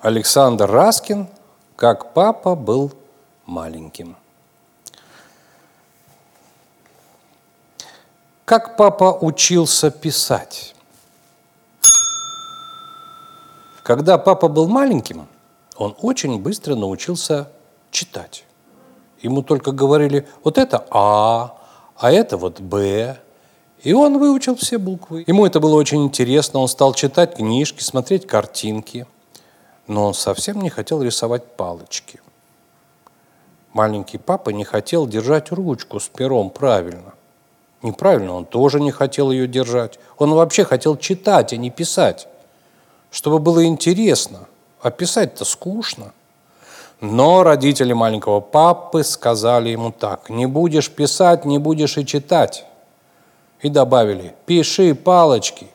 Александр Раскин «Как папа был маленьким». Как папа учился писать? Когда папа был маленьким, он очень быстро научился читать. Ему только говорили, вот это А, а это вот Б. И он выучил все буквы. Ему это было очень интересно. Он стал читать книжки, смотреть картинки. Но он совсем не хотел рисовать палочки. Маленький папа не хотел держать ручку с пером правильно. Неправильно, он тоже не хотел ее держать. Он вообще хотел читать, а не писать. Чтобы было интересно. А писать-то скучно. Но родители маленького папы сказали ему так, не будешь писать, не будешь и читать. И добавили, пиши палочки.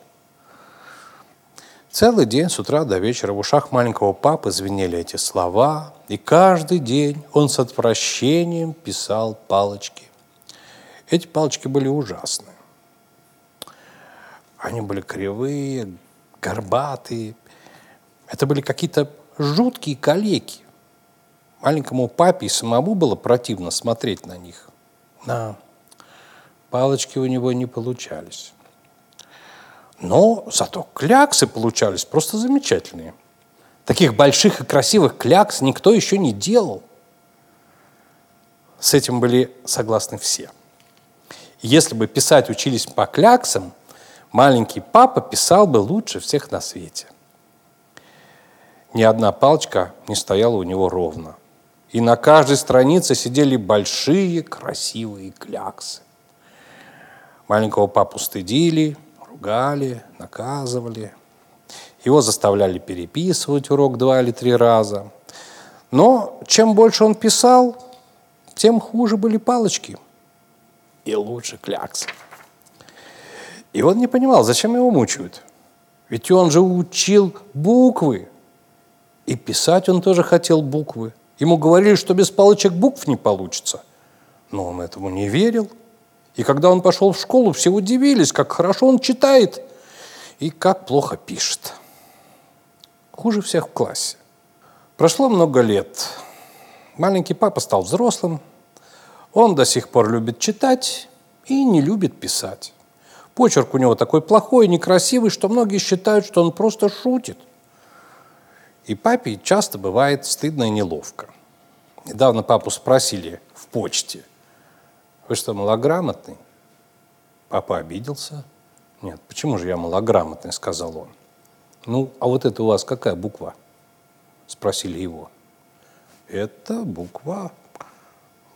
Целый день с утра до вечера в ушах маленького папы звенели эти слова, и каждый день он с отвращением писал палочки. Эти палочки были ужасные. Они были кривые, горбатые. Это были какие-то жуткие калеки. Маленькому папе и самому было противно смотреть на них. На палочки у него не получались. Но зато кляксы получались просто замечательные. Таких больших и красивых клякс никто еще не делал. С этим были согласны все. Если бы писать учились по кляксам, маленький папа писал бы лучше всех на свете. Ни одна палочка не стояла у него ровно и на каждой странице сидели большие красивые кляксы. Маленького папу стыдили, ругали, наказывали. Его заставляли переписывать урок два или три раза. Но чем больше он писал, тем хуже были палочки и лучше кляксы. И он не понимал, зачем его мучают. Ведь он же учил буквы. И писать он тоже хотел буквы. Ему говорили, что без палочек букв не получится. Но он этому не верил. И когда он пошел в школу, все удивились, как хорошо он читает и как плохо пишет. Хуже всех в классе. Прошло много лет. Маленький папа стал взрослым. Он до сих пор любит читать и не любит писать. Почерк у него такой плохой некрасивый, что многие считают, что он просто шутит – и папе часто бывает стыдно и неловко. Недавно папу спросили в почте, вы что, малограмотный? Папа обиделся. Нет, почему же я малограмотный, сказал он. Ну, а вот это у вас какая буква? Спросили его. Это буква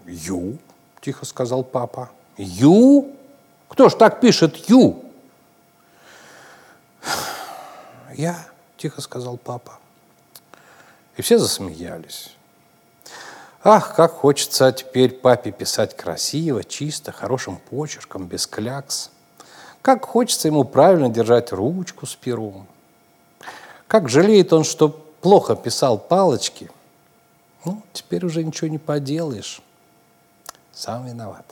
Ю, тихо сказал папа. Ю? Кто ж так пишет Ю? Я, тихо сказал папа. И все засмеялись. Ах, как хочется теперь папе писать красиво, чисто, хорошим почерком, без клякс. Как хочется ему правильно держать ручку с пером. Как жалеет он, что плохо писал палочки. Ну, теперь уже ничего не поделаешь. Сам виноват.